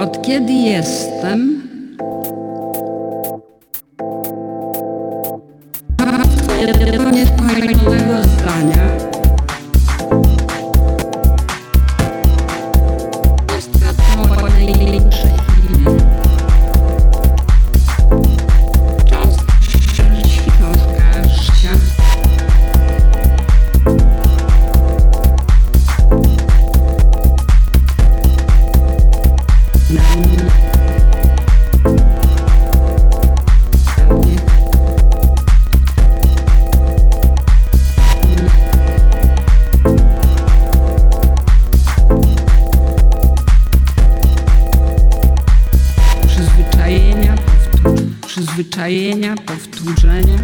Od kiedy jestem? Nie skończonego zdania. przyzwyczajenia, powtórzenia.